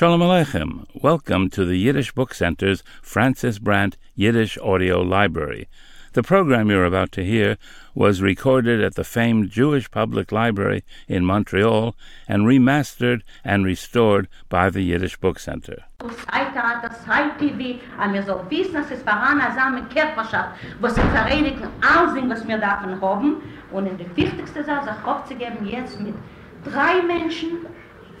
Shalom Aleichem. Welcome to the Yiddish Book Center's Frances Brandt Yiddish Audio Library. The program you're about to hear was recorded at the famed Jewish Public Library in Montreal and remastered and restored by the Yiddish Book Center. Körperschaft, was wichtigste jetzt mit drei Menschen,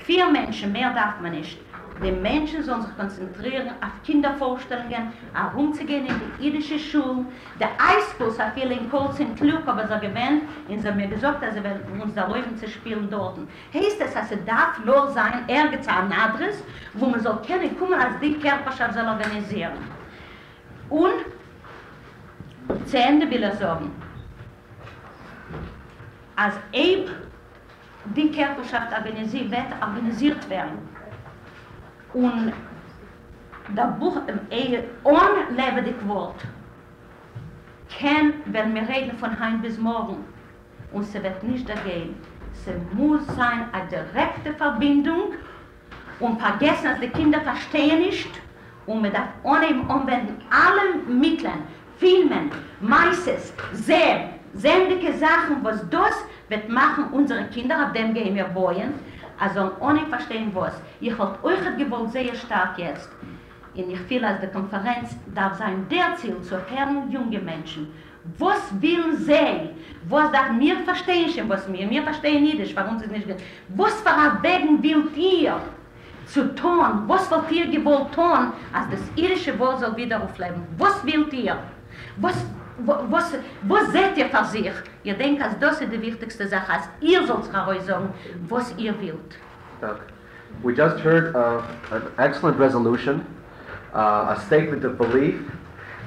vier Menschen, mehr darf man nicht. Die Menschen sollen sich konzentrieren auf Kindervorstellungen, auf umzugehen in die jüdische Schule. Der Eiskurs hat viele in Kurz in Klug, aber so gewähnt, und sie haben mir gesagt, dass sie uns da Räumen zu spielen dort. Heißt das, dass es darf nur sein, er gibt ein Adress, wo man soll können, kommen, als die Körperschaft soll organisieren. Und zu Ende will er sagen, als Eib die Körperschaft organisiert wird, organisiert werden. Und das Buch, äh, ohne lebendig Wort, kann, wenn wir reden von heim bis morgen, und sie wird nicht da gehen, sie muss sein eine direkte Verbindung. Und vergessen, dass die Kinder verstehen nicht, und man darf ohne ihm umwenden. Alle Mittel, Filmen, Meises, sehen, sämtliche Sachen, was das wird machen unsere Kinder, auf dem gehen wir wollen, also ohne verstehen was. Ich wollte euch das gewollt sehr stark jetzt. Und ich fühle, als die Konferenz darf sein der Ziel zu hören junge Menschen. Was will sie? Was darf mir verstehen, was wir, wir verstehen nicht, warum sie nicht will. Was für ein Wegen wollt ihr zu tun? Was wollt ihr gewollt tun, als das irische Wort soll wieder aufleben? Was wollt ihr? Was was was seht ihr sich? Ihr denkt, das die wichtigste Sache, ihr sollt was ihr wollt. We just heard uh, an excellent resolution, uh, a statement of belief,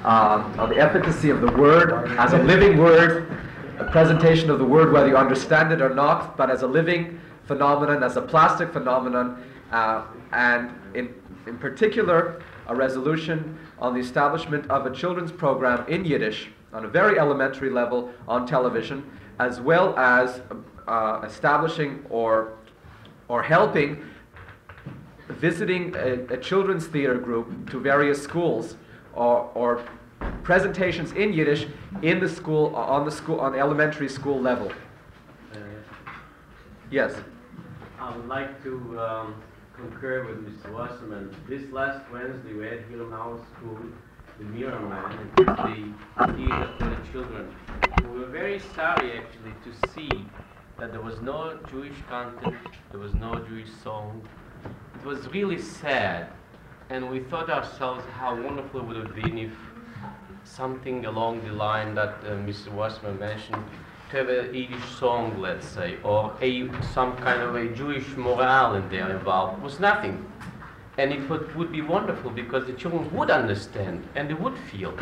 uh, of the efficacy of the word as a living word, a presentation of the word whether you understand it or not, but as a living phenomenon, as a plastic phenomenon, uh, and in, in particular, a resolution on the establishment of a children's program in Yiddish on a very elementary level on television, as well as uh, establishing or, or helping visiting a, a, children's theater group to various schools or, or presentations in Yiddish in the school on the school on the elementary school level. Uh, yes. I would like to um, concur with Mr. Wasserman. This last Wednesday we had in our school the Mirror Man and the theater for the children. We were very sorry actually to see that there was no Jewish content, there was no Jewish song. It was really sad, and we thought ourselves how wonderful it would have been if something along the line that uh, Mr. Wasserman mentioned, to have a Yiddish song, let's say, or a, some kind of a Jewish morale in there involved, was nothing. And it would, would be wonderful because the children would understand and they would feel.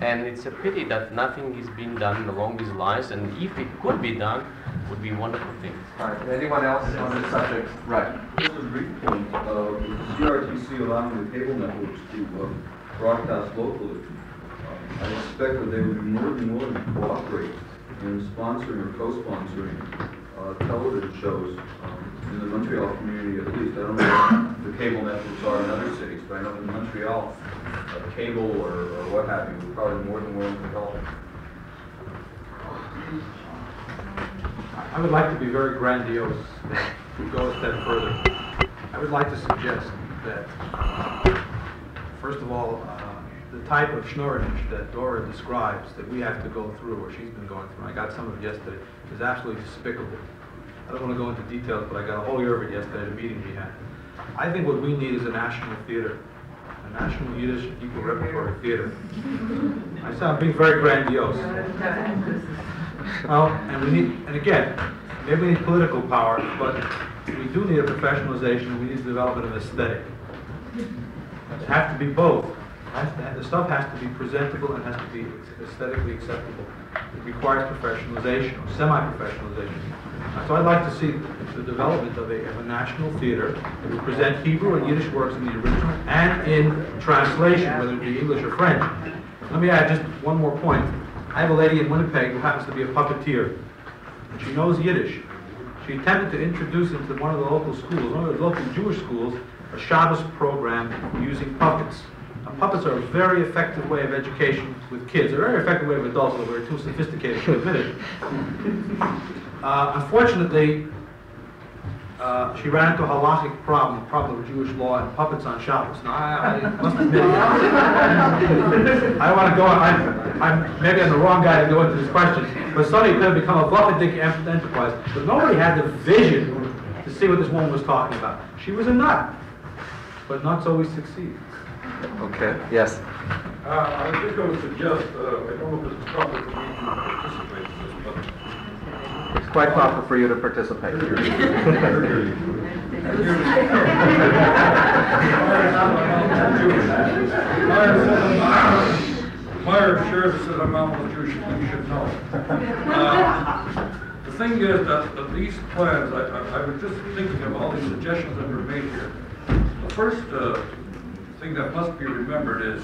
And it's a pity that nothing is being done along these lines, and if it could be done, it would be a wonderful thing. All right. Anyone else on this subject? Right. Just a brief point. Uh, CRTC allowing the cable networks to uh, broadcast locally. Uh, I expect that they would be more than willing to cooperate in sponsoring or co-sponsoring uh, television shows um, in the Montreal community at least. I don't know what the cable networks are in other cities, but I know in Montreal, uh, cable or, or what have you, probably more than willing to help. I would like to be very grandiose, go a step further. I would like to suggest that, first of all, uh, the type of schnorrenage that Dora describes that we have to go through, or she's been going through, I got some of it yesterday, is absolutely despicable. I don't want to go into details, but I got a whole year of it yesterday at a meeting we had. I think what we need is a national theater, a national Yiddish equal repertory theater. I sound being very grandiose. Well, and we need, and again, maybe we need political power, but we do need a professionalization. We need the development of aesthetic. It has to be both. To, the stuff has to be presentable and has to be aesthetically acceptable. It requires professionalization or semi-professionalization. So I'd like to see the development of a, of a national theater that would present Hebrew and Yiddish works in the original and in translation, whether it be English or French. Let me add just one more point. I have a lady in Winnipeg who happens to be a puppeteer. And she knows Yiddish. she attempted to introduce into one of the local schools, one of the local Jewish schools, a Shabbos program using puppets. Now, puppets are a very effective way of education with kids. They're a very effective way of adults, but we're too sophisticated to admit it. Uh, unfortunately, uh, she ran into a halachic problem, the problem of Jewish law and puppets on Shabbos. Now, I, I must admit, I don't want to go, I'm, I'm, maybe I'm the wrong guy to go into this question, but suddenly could have become a Buffett enterprise. But nobody had the vision to see what this woman was talking about. She was a nut, but nuts always succeed. Okay, yes. Uh, I think I would suggest, uh, I don't know if it's proper for me to participate in this, but It's quite proper for you to participate. Meyer shares says I'm almost Jewish, you should know. Uh, The thing is that that these plans, I, I I was just thinking of all these suggestions that were made here. The first uh, thing that must be remembered is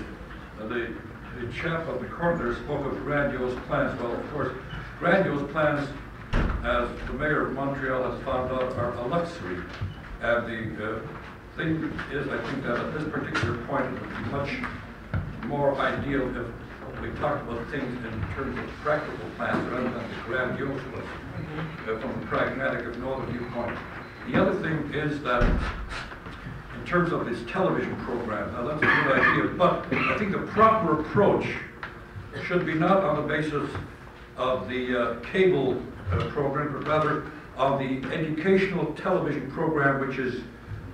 uh, the, the chap of the corner spoke of grandiose plans. Well, of course, grandiose plans, as the mayor of Montreal has found out, are a luxury. And the uh, thing is, I think that at this particular point, it would be much more ideal if we talked about things in terms of practical plans rather than the grandiose ones, uh, from a pragmatic, if no other viewpoint. The other thing is that terms of this television program, now that's a good idea, but I think the proper approach should be not on the basis of the uh, cable uh, program, but rather on the educational television program, which is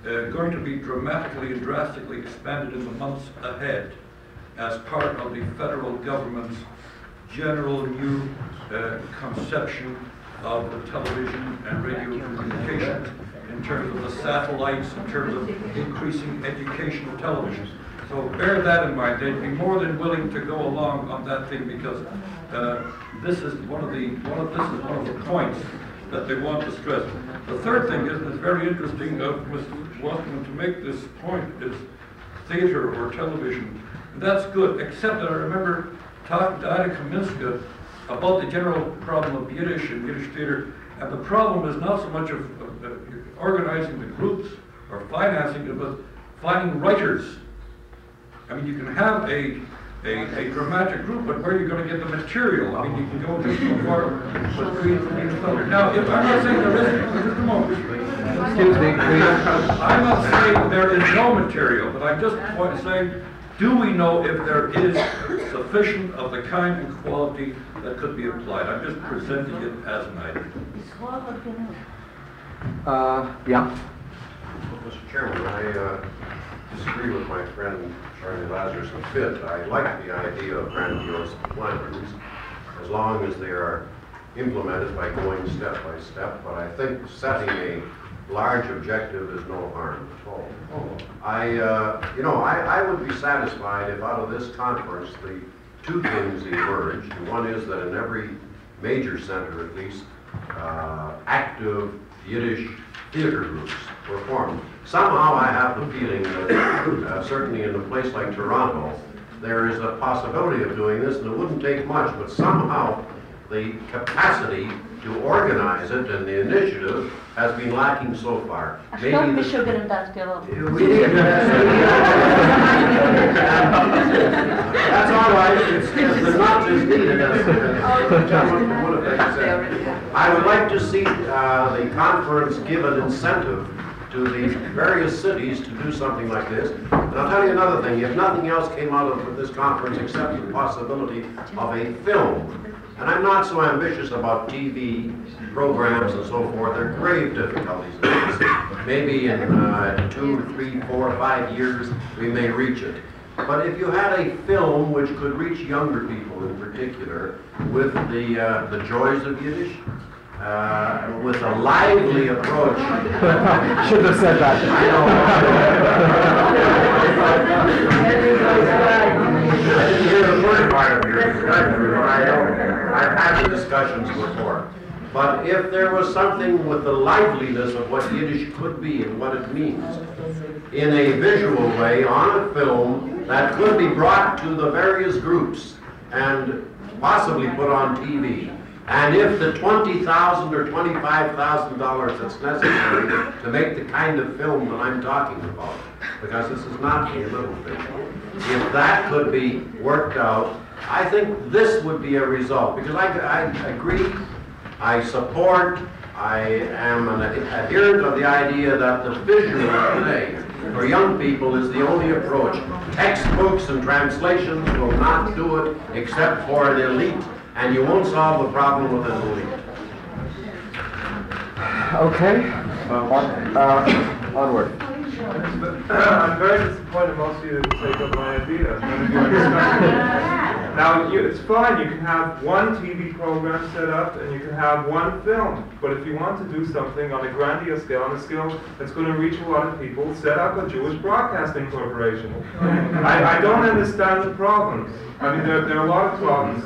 uh, going to be dramatically and drastically expanded in the months ahead as part of the federal government's general new uh, conception of the television and radio communications in terms of the satellites, in terms of increasing educational television. So bear that in mind. They'd be more than willing to go along on that thing because uh, this is one of the one of this is one of the points that they want to stress. The third thing is, and it's very interesting of Mr. Wasserman to make this point is theater or television. And that's good, except that I remember talking to Ida Kaminska about the general problem of Yiddish and Yiddish theater. And the problem is not so much of, of, of organizing the groups or financing it, but finding writers. I mean, you can have a, a, a dramatic group, but where are you going to get the material? I mean, you can go just so far with creative and Now, if I'm not saying there isn't, just a moment. Excuse me. I'm not saying there is no material, but I'm just point- saying, do we know if there is sufficient of the kind and quality that could be applied? I'm just presenting it as an idea. Uh, yeah. Mr. Chairman, I uh, disagree with my friend Charlie Lazarus a bit. I like the idea of grandiose plans as long as they are implemented by going step by step, but I think setting a large objective is no harm at all. I, uh, you know, I, I would be satisfied if out of this conference, the two things emerged. One is that in every major center at least, uh, active Yiddish theater groups were formed. Somehow I have the feeling that uh, certainly in a place like Toronto, there is a possibility of doing this, and it wouldn't take much, but somehow the capacity to organize it and the initiative has been lacking so far. А Maybe что the- Миша Грандатский we need That's all right, it's, it's the notch is needed, as, as the gentleman from Winnipeg said. I would like to see, uh, the conference give an incentive to the various cities to do something like this. And I'll tell you another thing, if nothing else came out of this conference except the possibility of a film, and I'm not so ambitious about TV programs and so forth, there are grave difficulties. Maybe in uh, two, three, four, five years, we may reach it. But if you had a film which could reach younger people in particular with the, uh, the joys of Yiddish, uh, with a lively approach. Shouldn't have said that. I didn't hear the first part of your discussion, I know, I've had the discussions before. But if there was something with the liveliness of what Yiddish could be and what it means, in a visual way, on a film, that could be brought to the various groups and possibly put on TV, And if the 20,000 or twenty-five thousand dollars that's necessary to make the kind of film that I'm talking about, because this is not a little thing, if that could be worked out, I think this would be a result, because I, I agree, I support, I am an adherent of the idea that the vision of today for young people is the only approach. Textbooks and translations will not do it except for an elite, and you won't solve the problem with an elite. Okay, on, uh, onward. I'm very disappointed most of you didn't take up my idea. None of you are discussing it. Now, you, it's fine, you can have one TV program set up and you can have one film. But if you want to do something on a grandiose scale, on a scale that's going to reach a lot of people, set up a Jewish Broadcasting Corporation. I, I don't understand the problems. I mean, there, there are a lot of problems.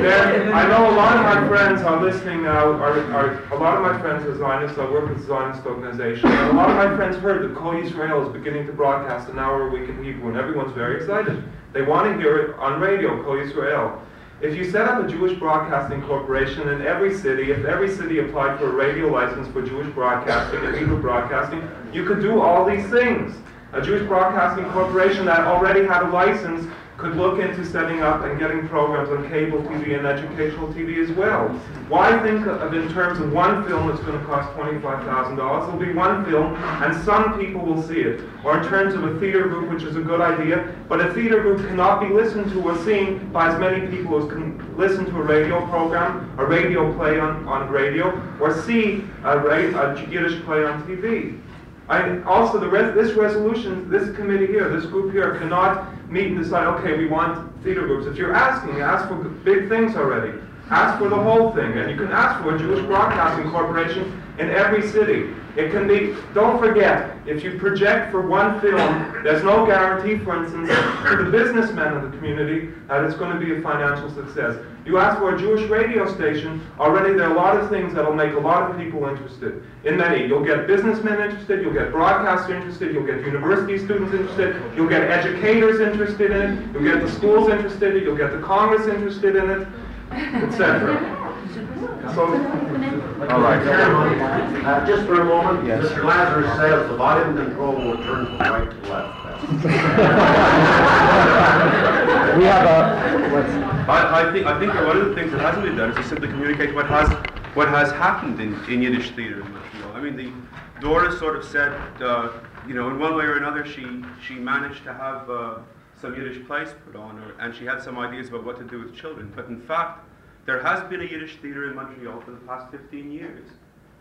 There, I know a lot of my friends are listening now, are, are, a lot of my friends are Zionists, I work with Zionist organizations, a lot of my friends heard that Kol Yisrael is beginning to broadcast an hour a week in Hebrew, and everyone's very excited. They want to hear it on radio, Kol Yisrael. If you set up a Jewish Broadcasting Corporation in every city, if every city applied for a radio license for Jewish broadcasting and Hebrew broadcasting, you could do all these things. A Jewish Broadcasting Corporation that already had a license could look into setting up and getting programs on cable TV and educational TV as well. Why think of in terms of one film that's going to cost $25,000? There'll be one film and some people will see it. Or in terms of a theater group, which is a good idea, but a theater group cannot be listened to or seen by as many people as can listen to a radio program, a radio play on, on radio, or see a, a Yiddish play on TV. I, also, the res this resolution, this committee here, this group here cannot meet and decide, okay, we want theater groups. If you're asking, ask for big things already. Ask for the whole thing. And you can ask for a Jewish Broadcasting Corporation in every city. It can be, don't forget, if you project for one film, there's no guarantee, for instance, to the businessmen of the community that it's going to be a financial success. You ask for a Jewish radio station, already there are a lot of things that'll make a lot of people interested. In many, you'll get businessmen interested, you'll get broadcasters interested, you'll get university students interested, you'll get educators interested in it, you'll get the schools interested in it, you'll get the Congress interested in it, etc. So, All right. Uh, just for a moment, Yes. Mr. Lazarus says the volume control will turn from right to left. We have a, I, I think I think one of the things that hasn't been done is to simply communicate what has what has happened in, in Yiddish theater in Montreal. I mean, the Doris sort of said, uh, you know, in one way or another, she she managed to have uh, some Yiddish plays put on, or, and she had some ideas about what to do with children. But in fact, there has been a Yiddish theater in Montreal for the past 15 years,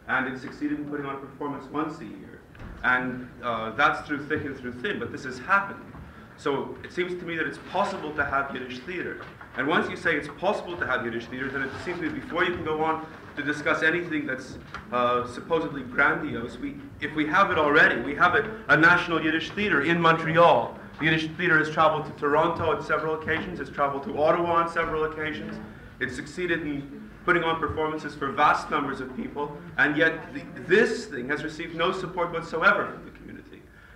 and it succeeded in putting on a performance once a year, and uh, that's through thick and through thin. But this has happened. So it seems to me that it's possible to have Yiddish theater. And once you say it's possible to have Yiddish theater, then it seems to me before you can go on to discuss anything that's uh, supposedly grandiose, we, if we have it already, we have it, a national Yiddish theater in Montreal. The Yiddish theater has traveled to Toronto on several occasions, it's traveled to Ottawa on several occasions. It's succeeded in putting on performances for vast numbers of people, and yet the, this thing has received no support whatsoever.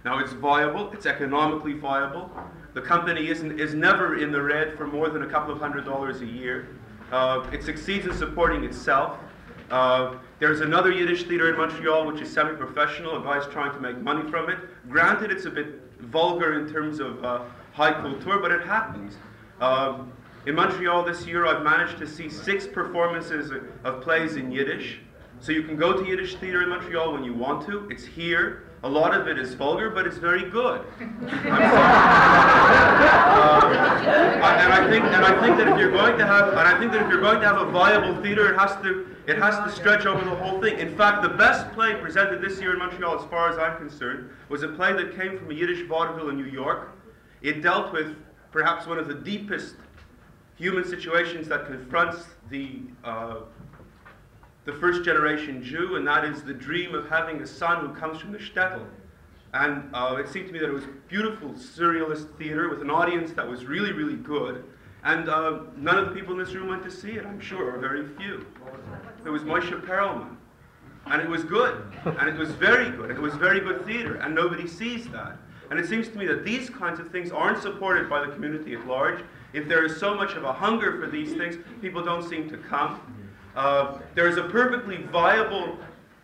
Now it's viable, it's economically viable. The company isn't, is never in the red for more than a couple of hundred dollars a year. Uh, it succeeds in supporting itself. Uh, there's another Yiddish theater in Montreal which is semi-professional. A guy's trying to make money from it. Granted, it's a bit vulgar in terms of uh, high culture, but it happens. Um, in Montreal this year, I've managed to see six performances of- of plays in Yiddish. So you can go to Yiddish theater in Montreal when you want to. It's here. A lot of it is vulgar, but it's very good. I'm sorry. Uh, and I think, and I think that if you're going to have, and I think that if you're going to have a viable theater, it has to, it has to stretch over the whole thing. In fact, the best play presented this year in Montreal, as far as I'm concerned, was a play that came from a Yiddish vaudeville in New York. It dealt with perhaps one of the deepest human situations that confronts the uh, the first generation Jew, and that is the dream of having a son who comes from the shtetl. And uh, it seemed to me that it was beautiful surrealist theater with an audience that was really, really good. And uh, none of the people in this room went to see it, I'm sure, or very few. It was Moshe Perelman. And it was good. And it was very good. And it was very good theater. And nobody sees that. And it seems to me that these kinds of things aren't supported by the community at large. If there is so much of a hunger for these things, people don't seem to come. Uh, there is a perfectly viable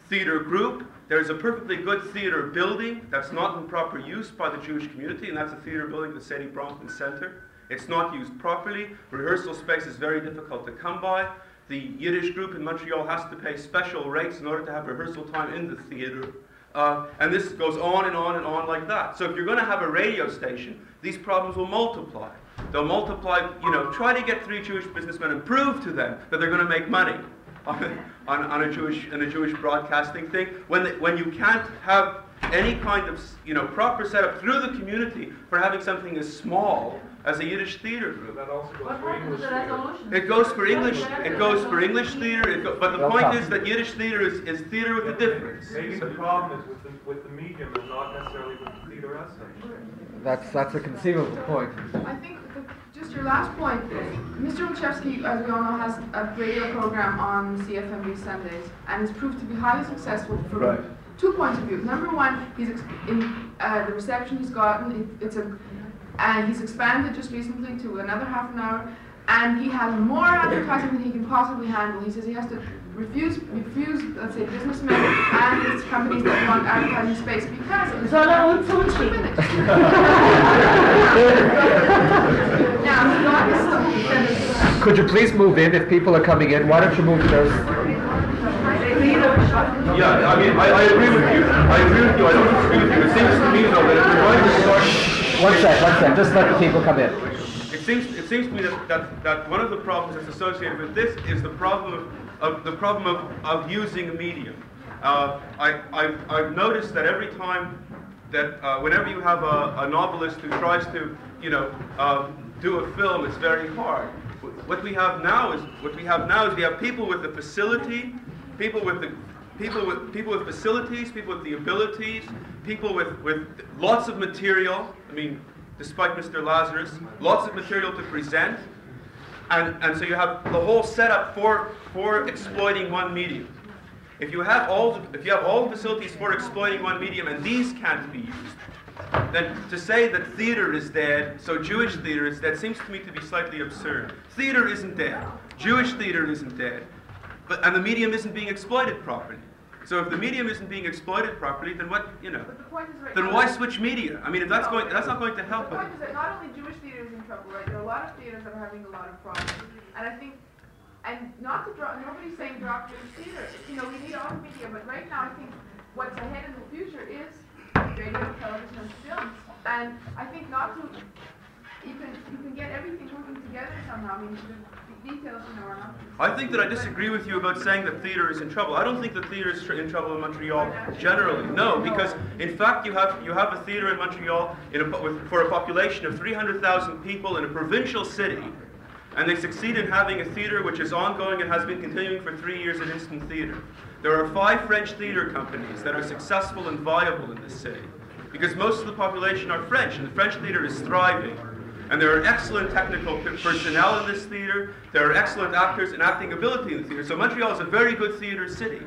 theater group. There's a perfectly good theater building that's not in proper use by the Jewish community, and that's a theater building, the Saidye Bronfman Center. It's not used properly. Rehearsal space is very difficult to come by. The Yiddish group in Montreal has to pay special rates in order to have rehearsal time in the theater. Uh, and this goes on and on and on like that. So if you're going to have a radio station, these problems will multiply. They'll multiply, you know, try to get three Jewish businessmen and prove to them that they're going to make money on, on, on a Jewish on a Jewish broadcasting thing. When the, when you can't have any kind of you know proper setup through the community for having something as small as a Yiddish theater group. That also goes What for English. the resolution? It goes for English. It goes for English theater. It go, but the point is that Yiddish theater is, is theater with a difference. Maybe the problem is with the, with the medium and not necessarily with the theater as such. That's, that's a conceivable point. I think, the- just your last point, Mr. Olszewski, as we all know, has a radio program on CFMB Sundays, and has proved to be highly successful from Right. two points of view. Number one, he's ex- in uh, the reception he's gotten, it, it's a, and he's expanded just recently to another half an hour, and he has more advertising than he can possibly handle. He says he has to refuse, refuse, let's say, businessmen and his companies that want advertising space because of Soll er uns Could you please move in if people are coming in? Why don't you move those? Yeah, I mean, I, I agree with you. I agree with you. I don't disagree with you. It seems to me though that if you're going to start One sec, one sec, just let the people come in. It seems, it seems to me that, that, that one of the problems that's associated with this is the problem of, of the problem of, of using a medium. Uh, I, I've, I've noticed that every time that uh, whenever you have a, a novelist who tries to, you know, uh, do a film, it's very hard. What we have now is what we have now is we have people with the facility, people with the people with people with facilities, people with the abilities, people with, with lots of material. I mean, despite Mr. Lazarus, lots of material to present. And, and so you have the whole setup for, for exploiting one medium. If you have all the, if you have all the facilities for exploiting one medium and these can't be used, then to say that theater is dead, so Jewish theater is dead, seems to me to be slightly absurd. Theater isn't dead. Jewish theater isn't dead. But, and the medium isn't being exploited properly. So if the medium isn't being exploited properly, then what, you know, the point is right then why switch media? I mean, if that's going, that's not going to help The it. point is that not only Jewish theater is in trouble, right? There are a lot of theaters that are having a lot of problems, and I think, and not to drop, nobody's saying drop Jewish theater. You know, we need all the media, but right now I think what's ahead in the future is radio, television, and films. And I think not to, you can you can get everything working together somehow. I mean, the, details. I think that I disagree with you about saying that theater is in trouble. I don't think that theater is in trouble in Montreal generally. No, because in fact you have you have a theater in Montreal in a, with, for a population of 300,000 people in a provincial city, and they succeed in having a theater which is ongoing and has been continuing for three years at Instant Theater. There are five French theater companies that are successful and viable in this city, because most of the population are French, and the French theater is thriving. And there are excellent technical personnel in this theater. There are excellent actors and acting ability in the theater. So Montreal is a very good theater city.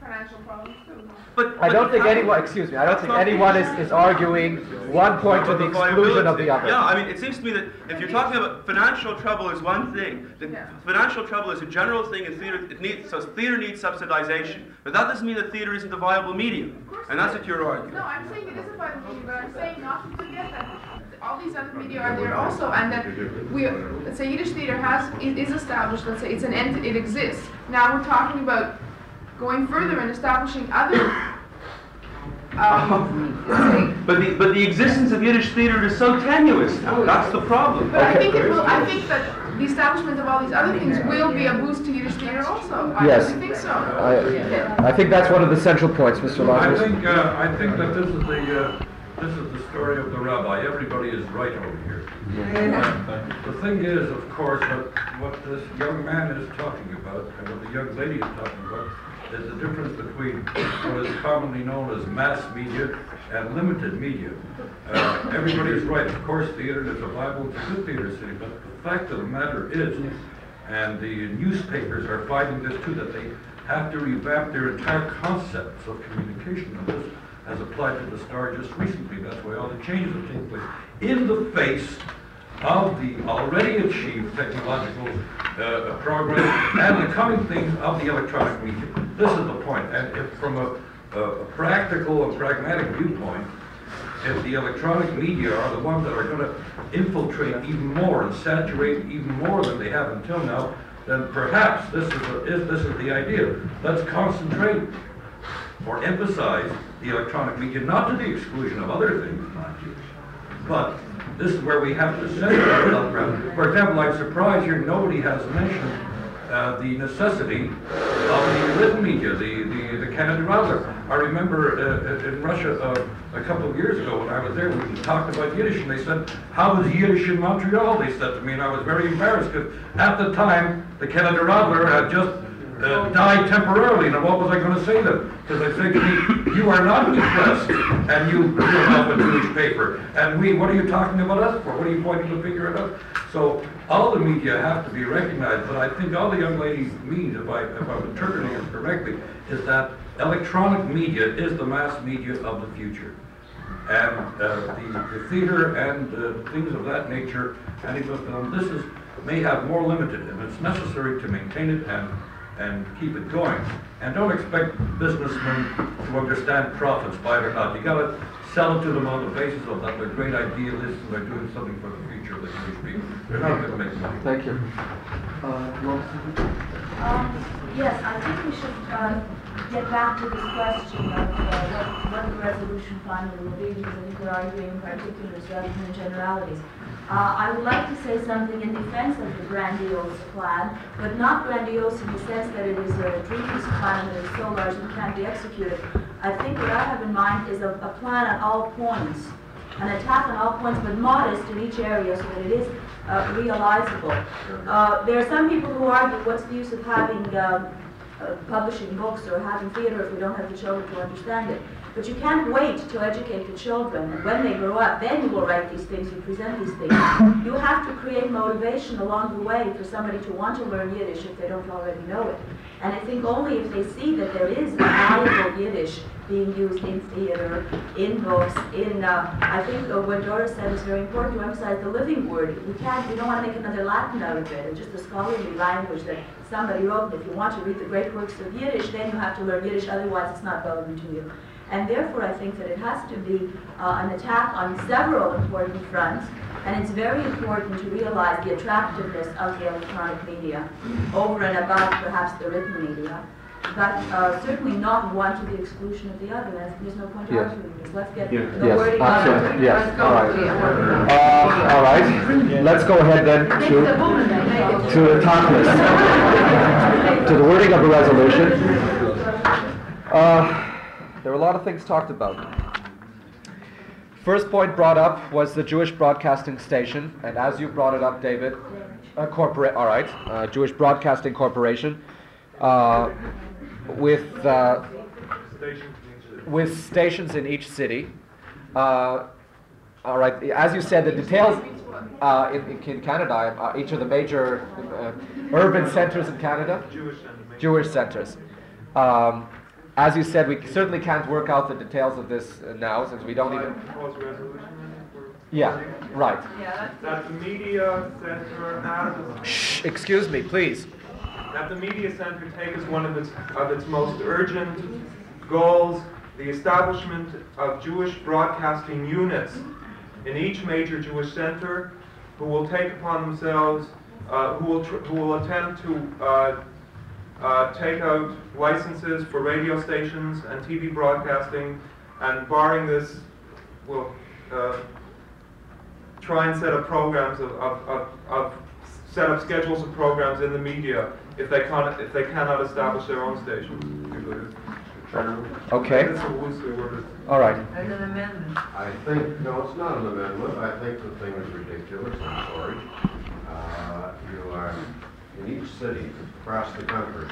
But don't they have, they have financial problems too. But, I don't think anyone, excuse me, I don't think anyone is, is arguing one point to the exclusion of the other. Yeah, I mean, it seems to me that if you're talking about financial trouble is one thing. The Yeah. financial trouble is a general thing in theater. It needs so theater needs subsidization, but that doesn't mean that theater isn't a viable medium, and that's what you're arguing. No, I'm saying it is a viable medium, but I'm saying not to forget that all these other media are there also, and that we, let's say Yiddish theater has, i- is established, let's say it's an ent, it exists. Now we're talking about going further and establishing other, um, let's But the but the existence of Yiddish theater is so tenuous now. That's the problem. but I think it will, I think that the establishment of all these other things will be a boost to Yiddish theater also. I Yes. really think so. I, I think that's one of the central points, Mr. I think, uh, I think that this is the, uh, this is the story of the rabbi. Everybody is right over here. The thing is, of course, what, what this young man is talking about, and what the young lady is talking about, is the difference between what is commonly known as mass media and limited media. Uh, everybody is right. Of course, theater is a viable, it's a good theater city, but the fact of the matter is, and the newspapers are finding this too, that they have to revamp their entire concepts of communication. And this has applied to the Star just recently. That's why all the changes have taken place in the face of the already achieved technological uh, progress and the coming things of the electronic media. This is the point. And if from a, a, a practical and pragmatic viewpoint, if the electronic media are the ones that are going to infiltrate even more and saturate even more than they have until now, then perhaps this is, a, is this is the idea. Let's concentrate or emphasize the electronic media, not to the exclusion of other things, mind you, but this is where we have to center ourselves around. For example, I'm surprised here nobody has mentioned uh, the necessity of the written media, the, the, the Keneder Adler. I remember uh, in Russia uh, a couple of years ago when I was there, we talked about Yiddish, and they said, how is Yiddish in Montreal? They said to me, and I was very embarrassed because at the time, the Keneder Adler had just uh, temporarily. Now, what was I going to say to them? Because they said to me, you are not depressed, and you fill up a Jewish paper. And we, what are you talking about us for? What are you pointing the finger at us? So all the media have to be recognized, but I think all the young lady means, if, I, if I'm interpreting it correctly, is that electronic media is the mass media of the future. And uh, the, the theater and uh, things of that nature, and even this is, may have more limited, and it's necessary to maintain it and and keep it going. And don't expect businessmen to understand profits by it or not. You gotta sell it to them on the basis of that they're great idealists and they're doing something for the future of the Jewish people. They're not gonna make money. Thank you. Uh, Um, yes, I think we should, uh, get back to this question of, uh, what, what the resolution finally will be, because I think we're arguing in particulars rather than generalities. Uh, I would like to say something in defense of the grandiose plan, but not grandiose in the sense that it is a dreamless plan that is so large it can't be executed. I think what I have in mind is a, a plan at all points, an attack on all points, but modest in each area so that it is uh, realizable. Uh, there are some people who argue, what's the use of having um, uh, publishing books or having theater if we don't have the children to understand it? But you can't wait to educate the children. And when they grow up, then you will write these things, you present these things. You have to create motivation along the way for somebody to want to learn Yiddish if they don't already know it. And I think only if they see that there is valuable Yiddish being used in theater, in books, in, uh, I think uh, what Doris said is very important to emphasize the living word. We can't, we don't want to make another Latin out of it, It's just a scholarly language that somebody wrote. If you want to read the great works of Yiddish, then you have to learn Yiddish, otherwise it's not relevant to you. And therefore, I think that it has to be uh, an attack on several important fronts. And it's very important to realize the attractiveness of the electronic media over and above perhaps the written media. But uh, certainly not one to the exclusion of the other. There's, there's no point Yes. arguing this. Let's get Yes, the yes, wording absolutely, yes, all right. Uh, all right, let's go ahead then to, to the to the wording of the resolution. Uh, there were a lot of things talked about. First point brought up was the Jewish Broadcasting Station, and as you brought it up, David, uh, corporate, all right, uh, Jewish Broadcasting Corporation, uh, with uh, with stations in each city. Uh, all right, as you said, the details uh, in, in Canada, each of the major uh, urban centers in Canada, Jewish centers. Um, as you said, we certainly can't work out the details of this uh, now since we don't even. Propose resolution Yeah, right. That the media center has, Shh, excuse me, please. that the media center take as one of its, of its most urgent goals, the establishment of Jewish broadcasting units in each major Jewish center who will take upon themselves, uh, who will, tr- who will attempt to, uh, uh, take out licenses for radio stations and TV broadcasting, and barring this, we'll uh, try and set up programs of, of, of, of set up schedules of programs in the media if they can't if they cannot establish their own stations. Okay. That's a loosely worded. All right. There's an amendment. I think, no, it's not an amendment. I think the thing is ridiculous. I'm sorry. Uh, You are, in each city across the country,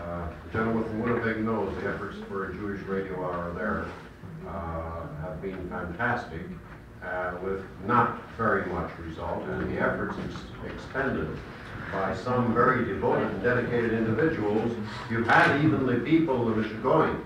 uh, the gentleman from Winnipeg knows the efforts for a Jewish radio hour there uh, have been fantastic, uh, with not very much result, and the efforts ex- expended by some very devoted and dedicated individuals. You've had even the people that are going,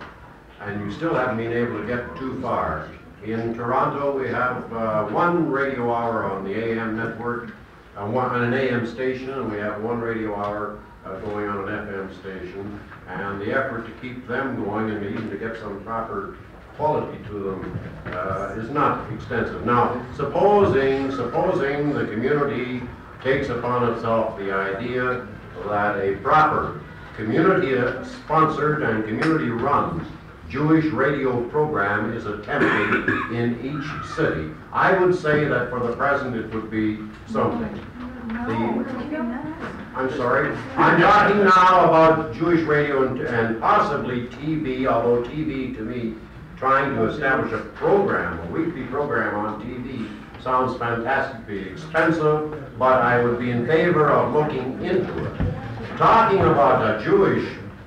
and you still haven't been able to get too far In Toronto, we have uh, one radio hour on the AM network, uh, one, on an AM station, and we have one radio hour uh, going on an FM station. And the effort to keep them going and even to get some proper quality to them uh, is not extensive. Now, supposing, supposing the community takes upon itself the idea that a proper community-sponsored and community-run Jewish radio program is attempted in each city. I would say that for the present it would be something. The, I'm sorry, I'm talking now about Jewish radio and, and possibly TV, although TV to me, trying to establish a program, a weekly program on TV sounds fantastically expensive, but I would be in favor of looking into it. Talking about a Jewish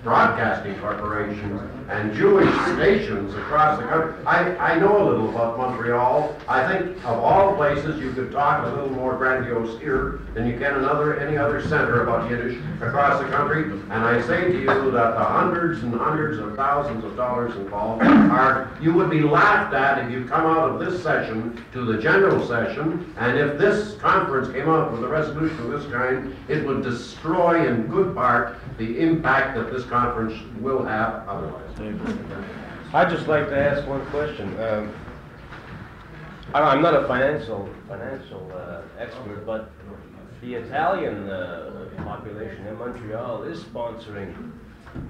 broadcasting corporations and Jewish stations across the country. I, I know a little about Montreal. I think of all places you could talk a little more grandiose here than you can in other, any other center about Yiddish across the country. And I say to you that the hundreds and hundreds of thousands of dollars involved are, you would be laughed at if you come out of this session to the general session, and if this conference came out with a resolution of this kind, it would destroy in good part the impact that this conference will have otherwise. I'd just like to ask one question. Um, I- I'm not a financial, financial uh, expert, but the Italian uh, population in Montreal is sponsoring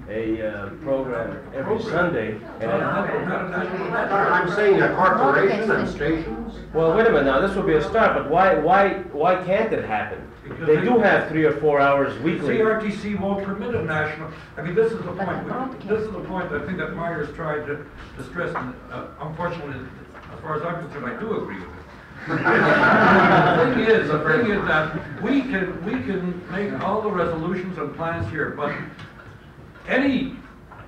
a uh, program every Sunday. and I'm saying a corporation and stations. Well, wait a minute now, this will be a start, but why, why, why can't it happen? They do have three or four hours weekly. CRTC won't permit a national, I mean, this is the point, We- this is the point I think that Myers tried to, to stress, and uh, unfortunately, as far as I'm concerned, I do agree with it. The thing is, the thing is that we can, we can make all the resolutions and plans here, but any,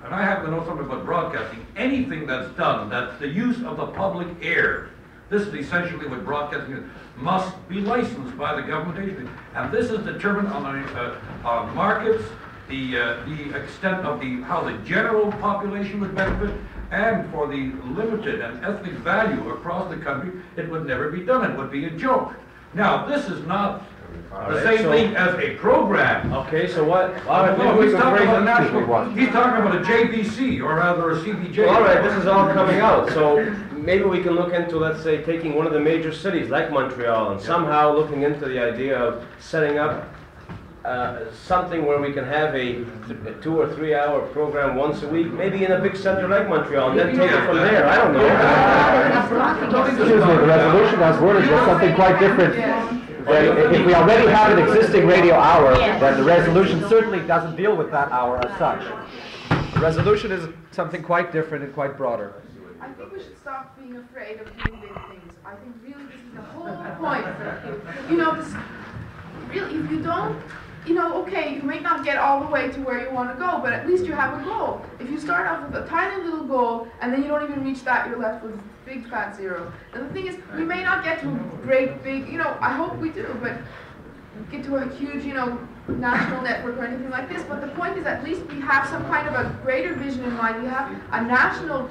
and I happen to know something about broadcasting, anything that's done, that's the use of the public air, this is essentially what broadcasting is, must be licensed by the government agency. And this is determined on, the, uh, on markets, the, uh, the extent of the, how the general population would benefit, and for the limited and ethnic value across the country, it would never be done, it would be a joke. Now, this is not the right, same so- thing as a program. Okay, so what, all right, No, he's talking about national, he's talking about a JBC, or rather a CBJ. Well, all right, this is all coming out, so maybe we can look into, let's say, taking one of the major cities like Montreal and somehow looking into the idea of setting up uh, something where we can have a th- a two or three hour program once a week, maybe in a big center like Montreal, and then take it from there, I don't know. Excuse me, the resolution as worded is something quite different. That If we already have an existing radio hour, then the resolution certainly doesn't deal with that hour as such. The resolution is something quite different and quite broader. I think we should stop being afraid of doing big things. I think really this is the whole point. You know, this, really, if you don't, you know, okay, you may not get all the way to where you want to go, but at least you have a goal. If you start off with a tiny little goal and then you don't even reach that, you're left with big fat zero. And the thing is, we may not get to a great big, you know, I hope we do, but get to a huge, you know, national network or anything like this. But the point is, at least we have some kind of a greater vision in mind. We have a national,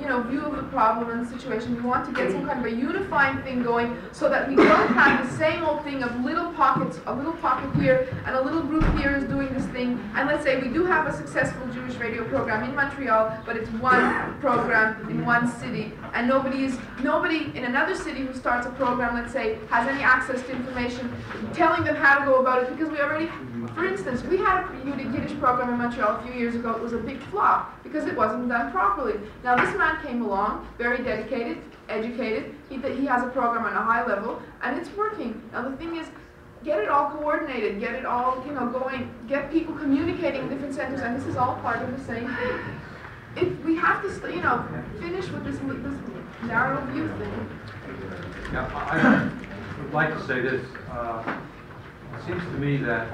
you know, view of the problem and the situation. We want to get some kind of a unifying thing going, so that we don't have the same old thing of little pockets, a little pocket here and a little group here is doing this thing. And let's say we do have a successful Jewish radio program in Montreal, but it's one program in one city, and nobody is nobody in another city who starts a program, let's say, has any access to information, telling them how to go about it, because we already, for instance, we had a Yiddish program in Montreal a few years ago. It was a big flop because it wasn't done properly. Now this man came along, very dedicated, educated. He he has a program on a high level, and it's working. Now the thing is. Get it all coordinated, get it all, you know, going, get people communicating in different centers, and this is all part of the same thing. If we have to, you know, finish with this, this narrow view thing. Yeah, I would like to say this. uh, It seems to me that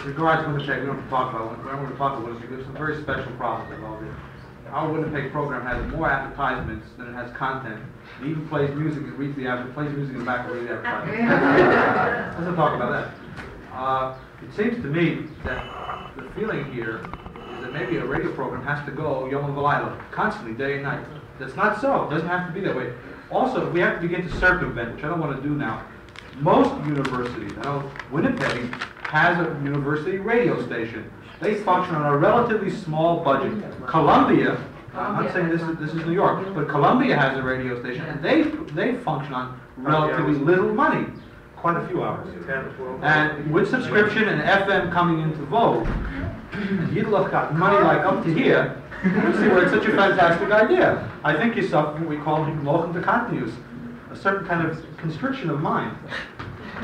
in regards to Winnipeg, we don't to talk about, when we're talk about Winnipeg, there's some very special problems involved in it. Our Winnipeg program has more advertisements than it has content. It even plays music and reads the advert, plays music in the back and reads the advertisement. Let's not talk about that. Uh, It seems to me that the feeling here is that maybe a radio program has to go Yom constantly, day and night. That's not so. It doesn't have to be that way. Also, we have to begin to circumvent, which I don't want to do now. Most universities, I know Winnipeg has a university radio station. They function on a relatively small budget. Columbia, I'm not saying this is, this is New York, but Columbia has a radio station, and they, they function on relatively little money, quite a few hours. And with subscription and FM coming into vogue, and Yidlach got money like up to here, you see where it's such a fantastic idea. I think you suffer what we call Lochen de Continuous, a certain kind of constriction of mind.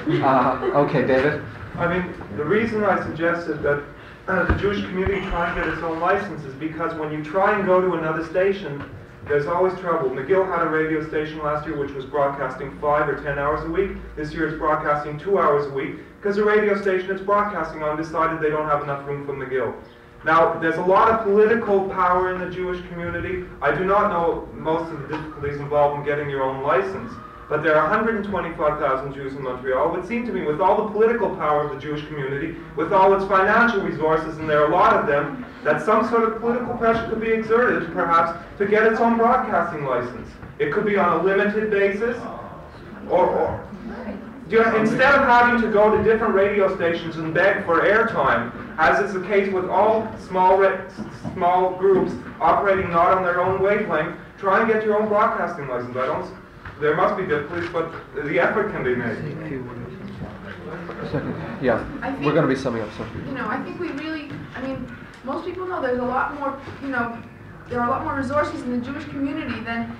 Uh, okay, David? I mean, the reason I suggested that uh, the Jewish community try and get its own licenses because when you try and go to another station, there's always trouble. McGill had a radio station last year which was broadcasting five or ten hours a week. This year it's broadcasting two hours a week because the radio station it's broadcasting on decided they don't have enough room for McGill. Now, there's a lot of political power in the Jewish community. I do not know most of the difficulties involved in getting your own license. But there are 125,000 Jews in Montreal. It would seem to me, with all the political power of the Jewish community, with all its financial resources, and there are a lot of them, that some sort of political pressure could be exerted, perhaps, to get its own broadcasting license. It could be on a limited basis, or, or you know, instead of having to go to different radio stations and beg for airtime, as is the case with all small small groups operating not on their own wavelength, try and get your own broadcasting license. I don't there must be difficulties, but the effort can be made. Yeah, think- we're going to be summing up soon. You know, I think we really, I mean, most people know there's a lot more, you know, there are a lot more resources in the Jewish community than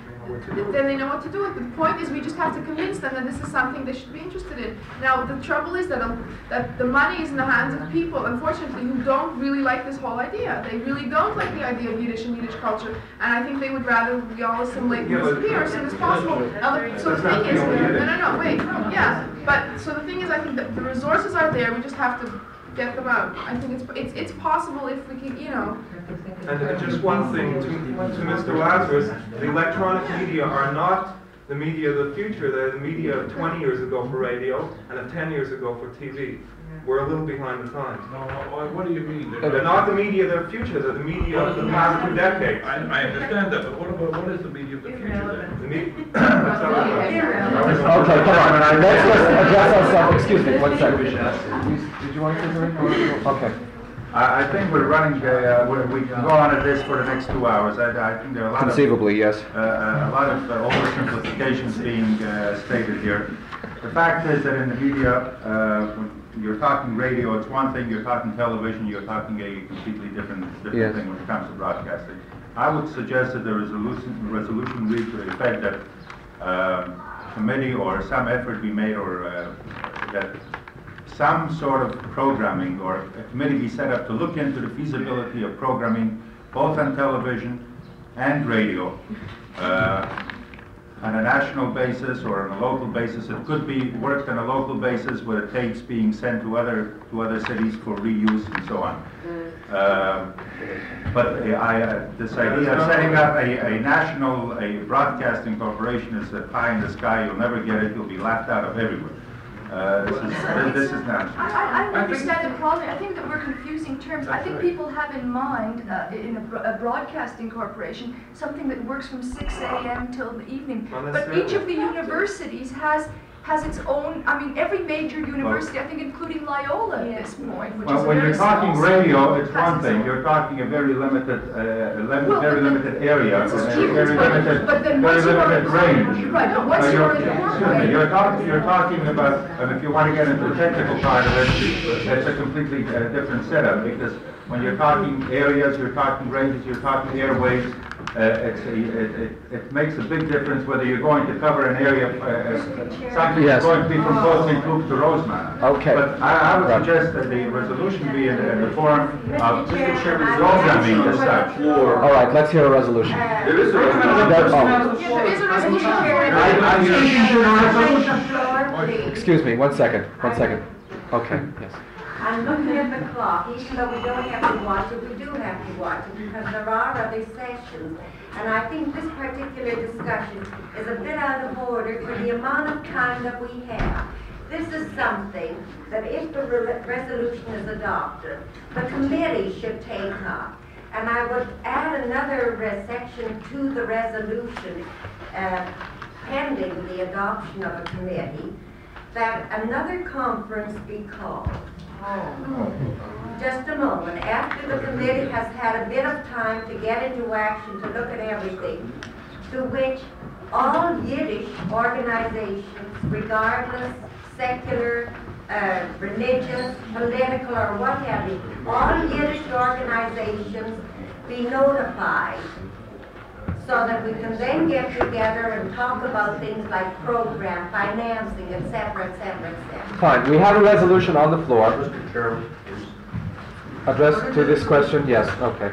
then they know what to do with. it. The point is, we just have to convince them that this is something they should be interested in. Now, the trouble is that um, that the money is in the hands of people, unfortunately, who don't really like this whole idea. They really don't like the idea of Yiddish and Yiddish culture, and I think they would rather we all assimilate and disappear as soon as possible. Now, so the thing is, no, no, no, wait, yeah, but so the thing is, I think that the resources are there. We just have to get them out. I think it's it's it's possible if we can, you know. And, and just one thing to, to Mr. Lazarus, the electronic media are not the media of the future. They're the media of 20 years ago for radio and of 10 years ago for TV. We're a little behind the times. No, what- what do you mean? They're not the media of the future. They're the media of the past two decades. I, I understand that, but what about, what is the media of the future then? The me- That's not what I'm- Okay, come on, let's just address ourselves, excuse me, one second. You- Did you want to say something? Okay. I, I think we're running, uh, we, we can go on at this for the next two hours. I, I think there are a lot of. Conceivably, yes. Uh, uh, a lot of uh, oversimplifications being uh, stated here. The fact is that in the media, uh, when you're talking radio, it's one thing, you're talking television, you're talking a completely different, different Yes. thing when it comes to broadcasting. I would suggest that the resolution, resolution read to the effect that um, committee or some effort be made or uh, that some sort of programming or a committee be set up to look into the feasibility of programming both on television and radio uh, on a national basis or on a local basis. It could be worked on a local basis with tapes being sent to other to other cities for reuse and so on. Uh, but uh, I, uh, this idea of setting up a, a national a broadcasting corporation is a pie in the sky. You'll never get it. You'll be laughed out of everywhere. Uh, this is this is nonsense. I, I don't understand the problem. I think that we're confusing terms. I think people have in mind, uh, in a, a broadcasting corporation, something that works from 6 a.m. till the evening. Not But each of the universities has has its own. I mean, every major university, I think, including Loyola at this point, which is Well, a when you're talking radio, it's one thing. own- You're talking a very limited, uh, a lim- Well, very limited area, and a very limited, but then very once you are limited range. Right, but once Uh, you you're- are in the Excuse me, workplace- you're talking, you're talking about, and if you want to get into the technical part of it, it's a completely uh, different setup, because when you're talking areas, you're talking ranges, you're talking airways, uh, it's a, it, it, it makes a big difference whether you're going to cover an area, uh, uh, something Yes. that's going to be from Folsom Loop to Rosemont. Okay. But I, I would Right. suggest that the resolution be in, in the form of programming as such. All right, let's hear a resolution. There is a That- oh, Yeah, there is a resolution here. Excuse me, one second, one second. Okay, yes. I'm looking at the clock, even though we don't have to watch it, we do have to watch it because there are other sessions. And I think this particular discussion is a bit out of order for the amount of time that we have. This is something that if the re- resolution is adopted, the committee should take up. And I would add another section to the resolution uh, pending the adoption of a committee, that another conference be called. Just a moment, after the committee has had a bit of time to get into action, to look at everything, to which all Yiddish organizations, regardless secular, uh, religious, political, or what have you, all Yiddish organizations be notified so that we can then get together and talk about things like program, financing, et cetera, et cetera, et cetera. Fine, we have a resolution on the floor. Mr. Chairman, Addressed to this question, yes, okay.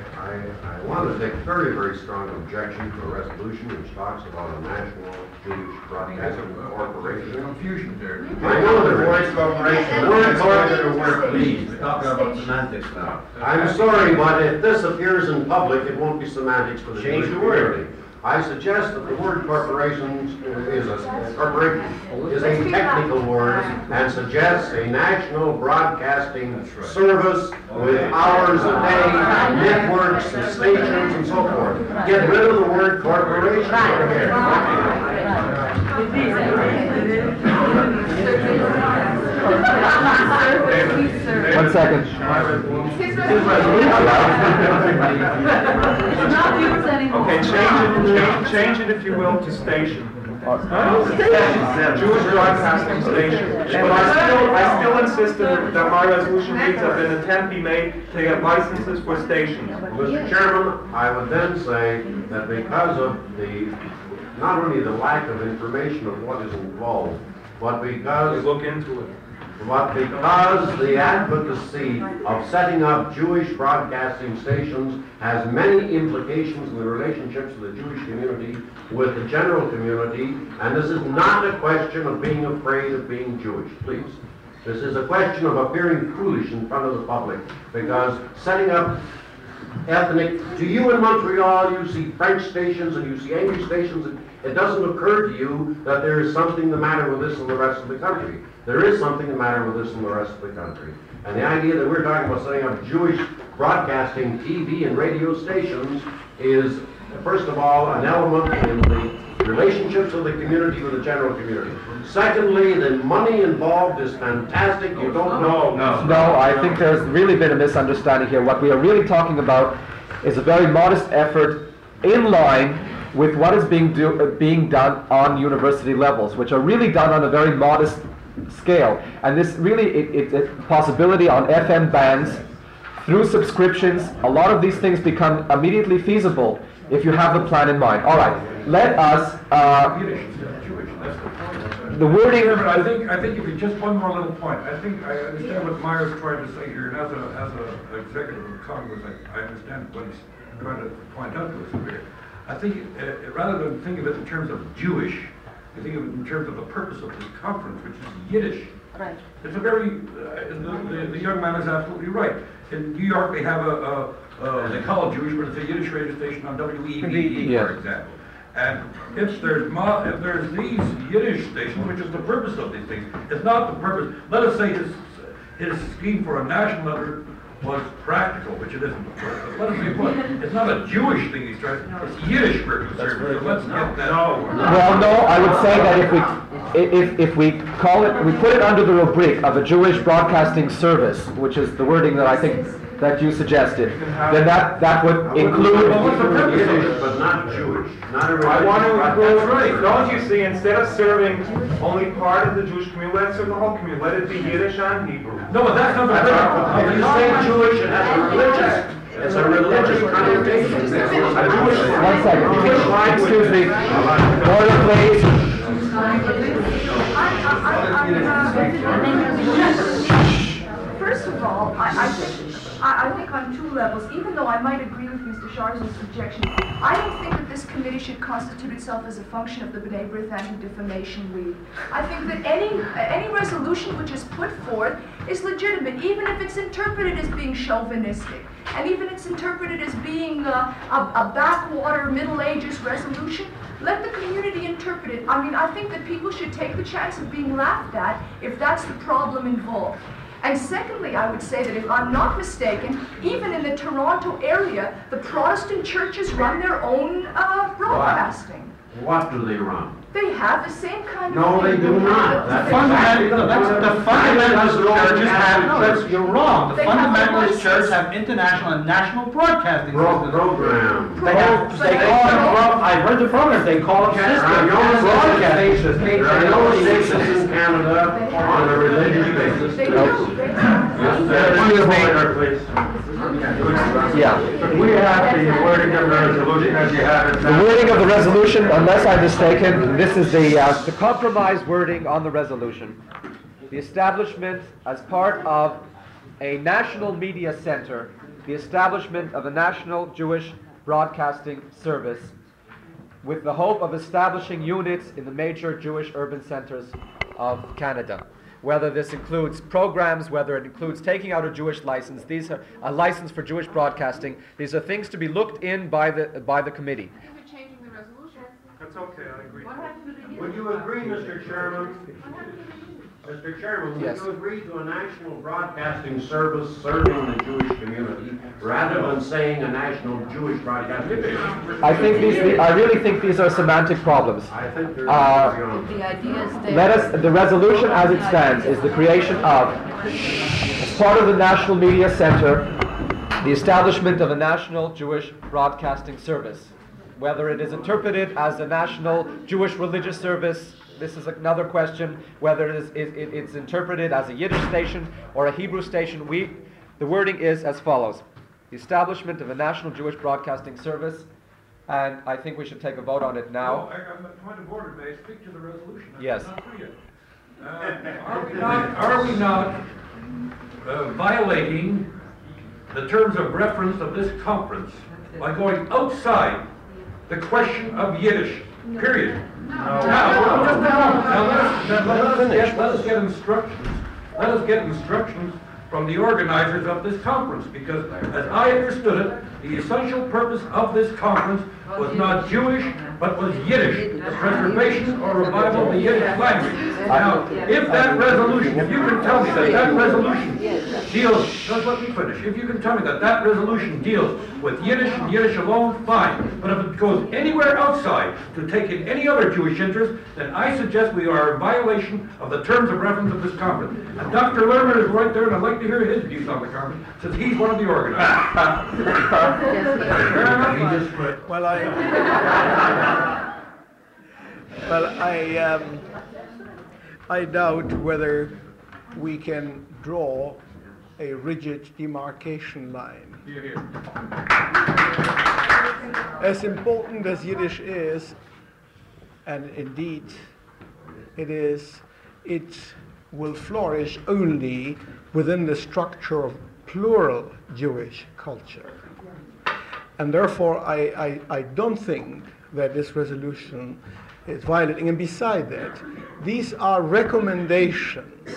I, I want to take very, very strong objection to a resolution which talks about a national Jewish broadcasting corporation. Confusion there. I know the voice corporation, the word corporate, the word please. We're talking about semantics now. I'm sorry, but if this appears in public, it won't be semantics for the Change Jewish the word. I suggest that the word corporation uh, is a, corporation is a technical word and suggests a national broadcasting service with hours a day, networks and stations and so forth. Get rid of the word corporation over here. One second. Okay, change it, change, change it if you will to station. Jewish broadcasting station. But I still, I still insist that that my resolution reads that an attempt be made to get licenses for stations. Mr. Chairman, I would then say that because of the, not only the lack of information of what is involved, but because. Look into it. But because the advocacy of setting up Jewish broadcasting stations has many implications in the relationships of the Jewish community with the general community, and this is not a question of being afraid of being Jewish, please. This is a question of appearing foolish in front of the public, because setting up ethnic, to you in Montreal, you see French stations and you see English stations, and it doesn't occur to you that there is something the matter with this and the rest of the country. There is something the matter with this and the rest of the country. And the idea that we're talking about setting up Jewish broadcasting TV and radio stations is, first of all, an element in the relationships of the community with the general community. Secondly, the money involved is fantastic. You don't know. No, I think there's really been a misunderstanding here. What we are really talking about is a very modest effort in line with what is being do, uh, being done on university levels, which are really done on a very modest scale. And this really, it, it, it possibility on FM bands through subscriptions, a lot of these things become immediately feasible if you have the plan in mind. All right, let us. Uh, the wording. Chairman, I think, I think if you, just one more little point, I think, I understand what Myers tried to say here, and as a, as a executive of Congress, I, I understand what he's trying to point out to us here. I think, uh, rather than think of it in terms of Jewish, I think of it in terms of the purpose of this conference, which is Yiddish. Right. It's a very, uh, the, the, the young man is absolutely right. In New York, they have a, a, a they call it Jewish, but it's a Yiddish radio station on WEVD, Yeah. for example. And if there's mo, if there's these Yiddish stations, which is the purpose of these things, it's not the purpose, let us say his, his scheme for a national was practical, which it isn't. But let us say what, it's not a Jewish thing he's trying, to do. it's Yiddish we're concerned with, so let's get that. Well, no, I would say that if we, if, if we call it, we put it under the rubric of a Jewish broadcasting service, which is the wording that I think that you suggested, then that, that would include. all of the Yiddish, but not Jewish, not a I want to religious include, don't you see, instead of serving only part of the Jewish community, let's serve the whole community, let it be Yiddish and Hebrew. No, but that's not the If you say Jewish, it has a religious, it's a religious connotation. A Jewish One second, excuse me, order please. Uh, First of all, I, I think, I, I think on two levels, even though I might agree with Mr. Scharz's objection, I don't think that this committee should constitute itself as a function of the B'nai B'rith Anti-Defamation League. I think that any, any resolution which is put forth is legitimate, even if it's interpreted as being chauvinistic, and even if it's interpreted as being a, a backwater Middle Ages resolution, let the community interpret it. I mean, I think that people should take the chance of being laughed at if that's the problem involved. And secondly, I would say that if I'm not mistaken, even in the Toronto area, the Protestant churches run their own uh, broadcasting. What do they run? They have the same kind of. No, they do not. They- That's they- fundamental- That's, the fundamentalist churches have, no, that's, you're wrong. The They have a fundamentalist license. churches have international and national broadcasting Pro- systems. program. They have, they call them, I heard the program, they call them There systems. are no broadcasting stations, there are no stations in Canada on a religious basis. They do. They Yeah. We have the wording of the resolution as you have it The wording of the resolution, unless I'm mistaken, this is the, uh, the compromise wording on the resolution. The establishment as part of a national media center, the establishment of a national Jewish broadcasting service with the hope of establishing units in the major Jewish urban centers of Canada. Whether this includes programs, whether it includes taking out a Jewish license, these are a license for Jewish broadcasting. These are things to be looked in by the by the committee. I think we're changing the resolution. That's okay, I agree. What happened to the Would you agree, Mr. Chairman? Mr. Chairman, would Yes. you agree to a national broadcasting service serving the Jewish community rather than saying a national Jewish broadcasting service? I think these, I really think these are semantic problems. I think there's. Uh, The idea is there. Let us, the resolution as it stands is the creation of, as part of the National Media Center, the establishment of a national Jewish broadcasting service. Whether it is interpreted as a national Jewish religious service, this is another question. Whether it is, it, it- it's interpreted as a Yiddish station or a Hebrew station, we, the wording is as follows. The establishment of a national Jewish broadcasting service, and I think we should take a vote on it No, now. I, I'm at point of order, may I speak to the resolution? I'm Yes. not through yet. Uh, Are we not, are we not uh, violating the terms of reference of this conference by going outside the question of Yiddish, period? Now, well, just a moment. Now, let us, let us get, let us get instructions, let us get instructions from the organizers of this conference, because as I understood it, the essential purpose of this conference was not Jewish, but was Yiddish, the preservation or revival of the Yiddish language. Now, if that resolution, if you can tell me that that resolution deals, just let me finish, if you can tell me that that resolution deals with Yiddish and Yiddish alone, fine. But if it goes anywhere outside to take in any other Jewish interest, then I suggest we are in violation of the terms of reference of this conference. And Dr. Lerner is right there, and I'd like to hear his views on the conference, since he's one of the organizers. Well, I, well, I, um, I doubt whether we can draw a rigid demarcation line. Here, here. As important as Yiddish is, and indeed it is, it will flourish only within the structure of plural Jewish culture. And therefore, I, I, I don't think that this resolution is violating. And beside that, these are recommendations.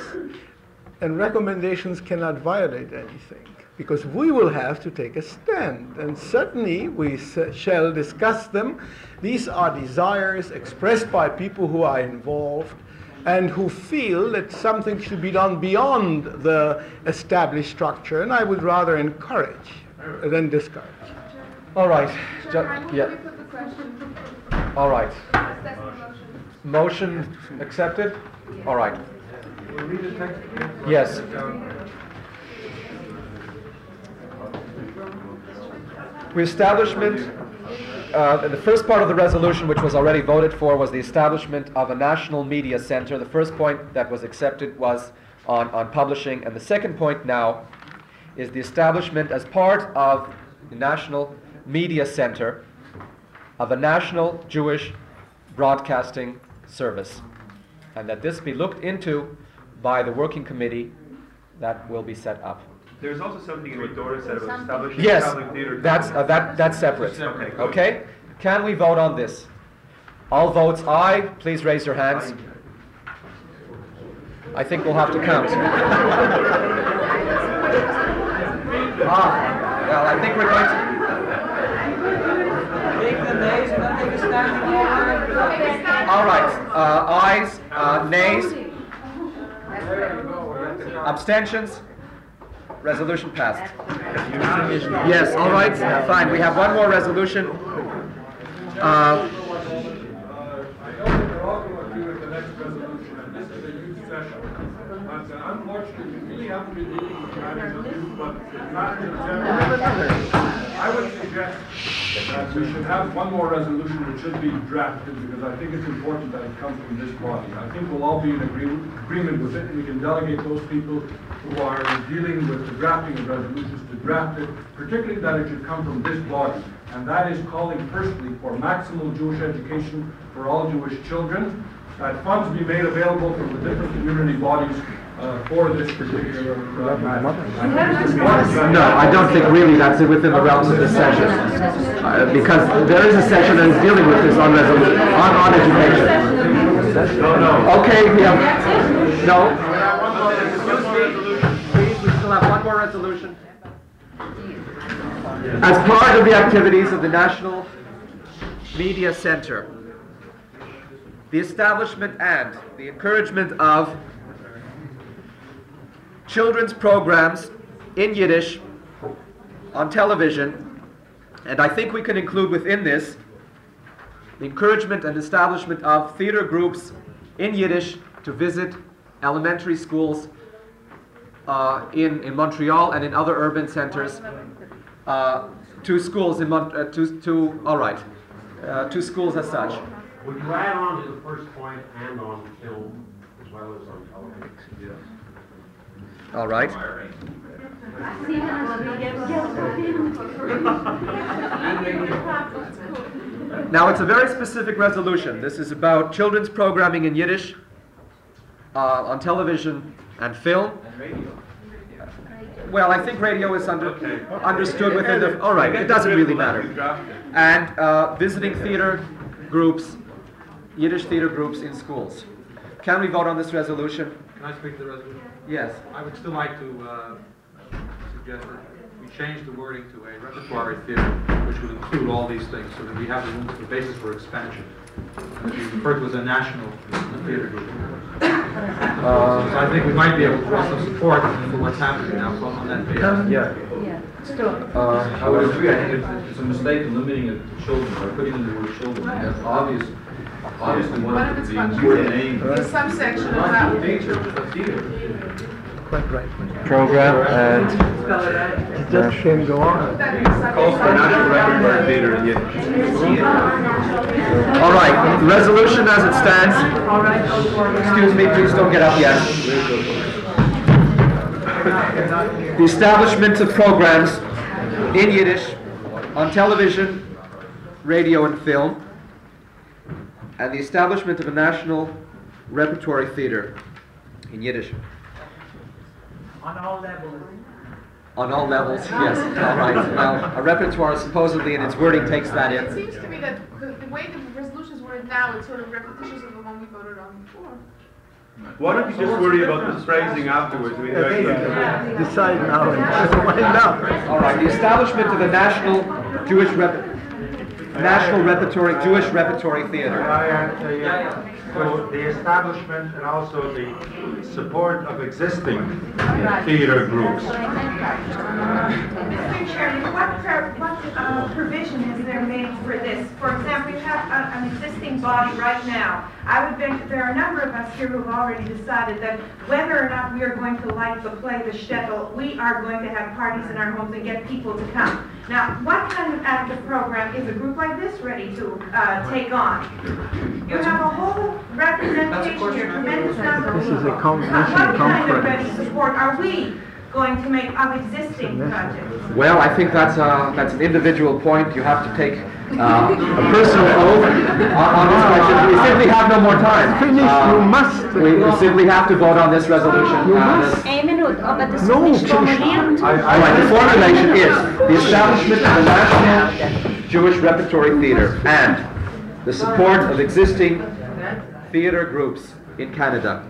And recommendations cannot violate anything because we will have to take a stand. And certainly we s- shall discuss them. These are desires expressed by people who are involved and who feel that something should be done beyond the established structure. And I would rather encourage than discourage. All right. Ju- Chairman, I move yeah. we put the question. All right. That's the motion. Motion accepted? All right. Yes. The establishment, uh, the first part of the resolution, which was already voted for, was the establishment of a national media center. The first point that was accepted was on, on publishing, and the second point now is the establishment as part of the national media center of a national Jewish broadcasting service, and that this be looked into by the working committee that will be set up. There's also something in what Dora said about establishing a Yes, Catholic theater. that's, uh, that, that's separate. Okay. Okay? Can we vote on this? All votes aye, please raise your hands. I think we'll have to count. Ah, well, I think we're going to... All right, uh, ayes, uh, nays. Abstentions? Resolution passed. Yes, all right, fine. We have one more resolution. Uh, to the unfortunately, we really haven't been dealing with matters of youth, but matters of general. We should have one more resolution that should be drafted, because I think it's important that it comes from this body. I think we'll all be in agree- agreement with it, and we can delegate those people who are dealing with the drafting of resolutions to draft it, particularly that it should come from this body. And that is calling personally for maximal Jewish education for all Jewish children, that funds be made available from the different community bodies uh, for this particular. No, I don't think really that's within the realms of this session. Uh, Because there is a session that is dealing with this on resolution, on, on education. No, no. Okay, we have, no. Please, we still have one more resolution. As part of the activities of the National Media Center, the establishment and the encouragement of children's programs in Yiddish on television, and I think we can include within this the encouragement and establishment of theater groups in Yiddish to visit elementary schools uh, in, in Montreal and in other urban centers. Uh, two schools in Mont- uh, two, two, all right, uh, two schools as such. Would you add on to the first point and on film as well as on television? Yes. All right. Now, it's a very specific resolution. This is about children's programming in Yiddish uh, on television and film. And radio. Well, I think radio is under, understood within the. All right, it doesn't really matter. And uh, visiting theater groups, Yiddish theater groups in schools. Can we vote on this resolution? Can I speak to the resolution? Yes. I would still like to uh, suggest that we change the wording to a repertory theater, which would include all these things, so that we have the the basis for expansion. And that we refer to as a national theater group. So I think we might be able to draw some support for what's happening now on that basis. Yeah. Yeah. Uh, I would agree, I think it's, it's a mistake in limiting it to children, by putting in the word children, that's obvious, obviously one of it's the about important names. The subsection of Not that. the theater. Quite right. Program and. It just can go on. Calls for national repertoire theater in All right, resolution as it stands. Excuse me, please don't get up yet. The establishment of programs in Yiddish on television, radio, and film, and the establishment of a national repertory theater in Yiddish. On all levels. On all levels, yes. All right. Well, a repertoire supposedly in its wording takes that in. It seems to me that the, the way the resolution's worded now, it's sort of repetitious of the one we voted on before. Why don't you just worry about the phrasing afterwards? We mean, like- Decide now and find out. All right, the establishment of a National Jewish Rep- National Repertory, Jewish Repertory Theater. So the establishment and also the support of existing theater groups. Mr. Chairman, what, pro- what uh, provision is there made for this? For example, we have a- an existing body right now. I would bet that there are a number of us here who have already decided that whether or not we are going to like the play, The Shtetl, we are going to have parties in our homes and get people to come. Now, what kind of active program is a group like this ready to uh, take on? You have a whole representation here, tremendous number of This is a people. com- Uh, What kind of conference. ready support are we going to make of existing projects? Well, I think that's a, that's an individual point. You have to take uh, a personal oath on, on this question. We simply have no more time. Finish, Uh, you must. We we simply have to vote on this resolution. You Uh, must. Eine Minute, aber das ist No, nicht Tisch. formuliert. All right, the formulation is the establishment of the National Jewish Repertory Theater and the support of existing theater groups in Canada.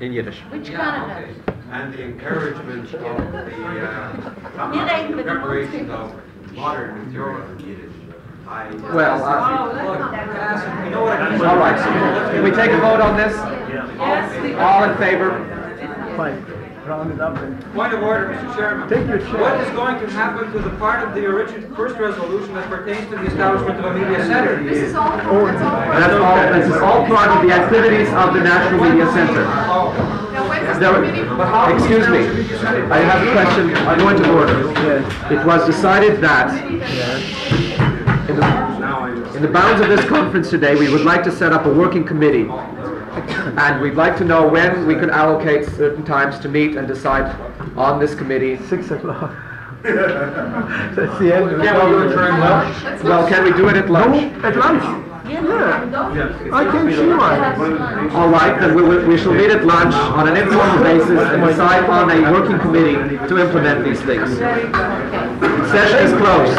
In Yiddish. Which Canada? And the encouragement of the uh, Wir reden mit preparation of modern material in Yiddish. I- Well, uh, all right, so can we take a vote on this? All in favor? Fine, round it up and... Point of order, Mr. Chairman. Take your chair. What is going to happen to the part of the original first resolution that pertains to the establishment of a media center? This is all, oh, that's all. That's all, this is all part of the activities of the National Media Center. Now, when does the There- Excuse me, I have a question, I go into order. It was decided that in the, in the bounds of this conference today, we would like to set up a working committee. And we'd like to know when we can allocate certain times to meet and decide on this committee. Six o'clock. That's the end. Can't we do it during lunch? Well, can we do it at lunch? At lunch? Yeah. I can see why. All right, then we, will- we shall meet at lunch on an informal basis and decide on a working committee to implement these things. Session is closed.